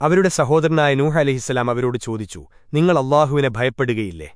അവരുടെ സഹോദരനായ നൂഹ അലഹിസ്സലാം അവരോട് ചോദിച്ചു നിങ്ങൾ അള്ളാഹുവിനെ ഭയപ്പെടുകയില്ലേ?